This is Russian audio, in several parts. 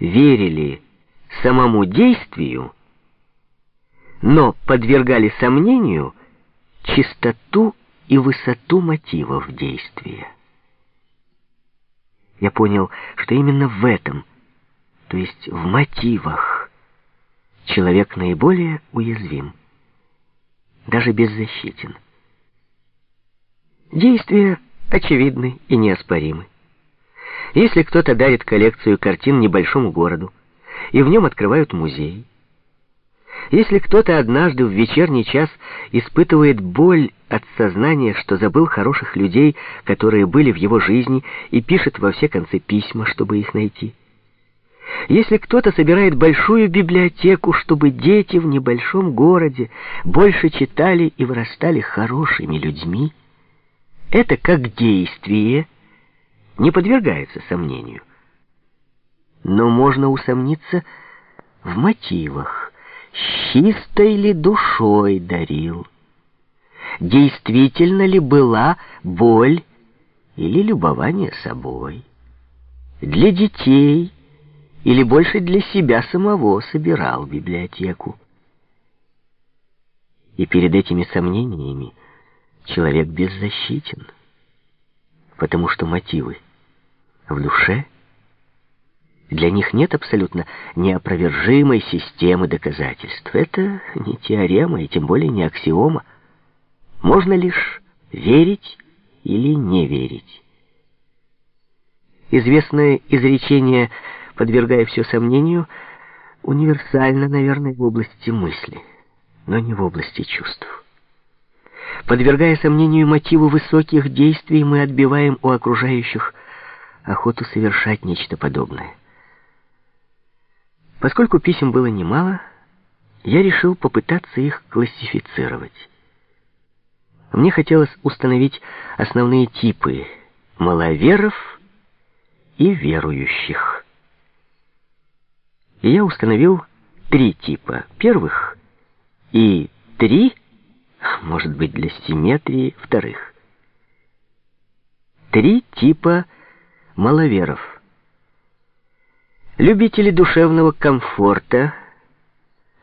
верили самому действию, но подвергали сомнению чистоту и высоту мотивов действия. Я понял, что именно в этом, то есть в мотивах, человек наиболее уязвим, даже беззащитен. Действия очевидны и неоспоримы. Если кто-то дарит коллекцию картин небольшому городу, и в нем открывают музей, если кто-то однажды в вечерний час испытывает боль от сознания, что забыл хороших людей, которые были в его жизни, и пишет во все концы письма, чтобы их найти, если кто-то собирает большую библиотеку, чтобы дети в небольшом городе больше читали и вырастали хорошими людьми, это как действие не подвергается сомнению. Но можно усомниться в мотивах, чистой ли душой дарил. Действительно ли была боль или любование собой? Для детей или больше для себя самого собирал библиотеку? И перед этими сомнениями человек беззащитен, потому что мотивы в душе, для них нет абсолютно неопровержимой системы доказательств. Это не теорема и тем более не аксиома. Можно лишь верить или не верить. Известное изречение, подвергая все сомнению, универсально, наверное, в области мысли, но не в области чувств. Подвергая сомнению мотивы высоких действий, мы отбиваем у окружающих охоту совершать нечто подобное. Поскольку писем было немало, я решил попытаться их классифицировать. Мне хотелось установить основные типы маловеров и верующих. И я установил три типа. Первых и три может быть, для симметрии, вторых. Три типа маловеров. Любители душевного комфорта,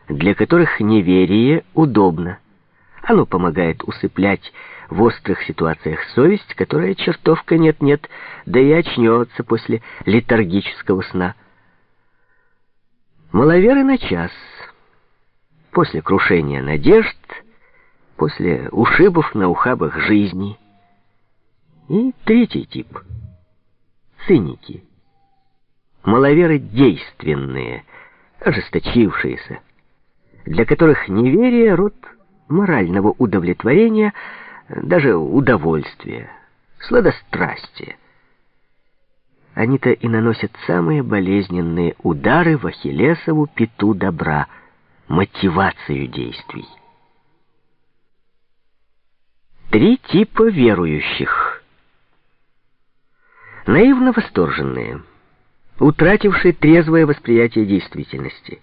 для которых неверие удобно. Оно помогает усыплять в острых ситуациях совесть, которая чертовка нет-нет, да и очнется после летаргического сна. Маловеры на час. После крушения надежд — после ушибов на ухабах жизни. И третий тип — циники. Маловеры действенные, ожесточившиеся, для которых неверие — род морального удовлетворения, даже удовольствия, сладострастия. Они-то и наносят самые болезненные удары в Ахиллесову пету добра, мотивацию действий. Три типа верующих. Наивно восторженные, утратившие трезвое восприятие действительности.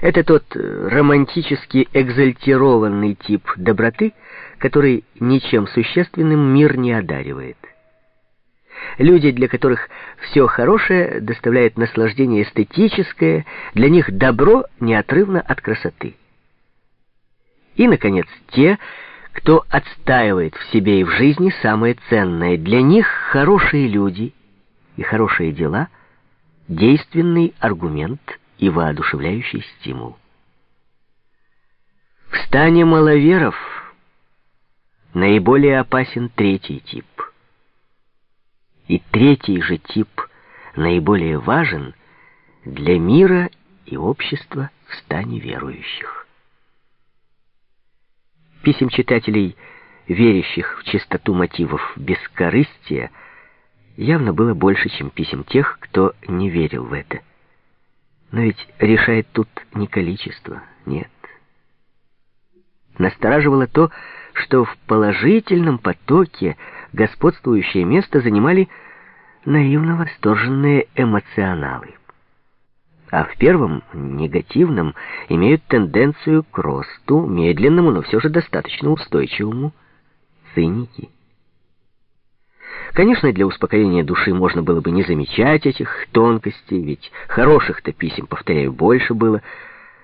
Это тот э, романтически экзальтированный тип доброты, который ничем существенным мир не одаривает. Люди, для которых все хорошее доставляет наслаждение эстетическое, для них добро неотрывно от красоты. И, наконец, те, кто отстаивает в себе и в жизни самое ценное. Для них хорошие люди и хорошие дела — действенный аргумент и воодушевляющий стимул. В стане маловеров наиболее опасен третий тип. И третий же тип наиболее важен для мира и общества в стане верующих писем читателей, верящих в чистоту мотивов бескорыстия, явно было больше, чем писем тех, кто не верил в это. Но ведь решает тут не количество, нет. Настораживало то, что в положительном потоке господствующее место занимали наивно восторженные эмоционалы а в первом, негативном, имеют тенденцию к росту, медленному, но все же достаточно устойчивому, циники. Конечно, для успокоения души можно было бы не замечать этих тонкостей, ведь хороших-то писем, повторяю, больше было —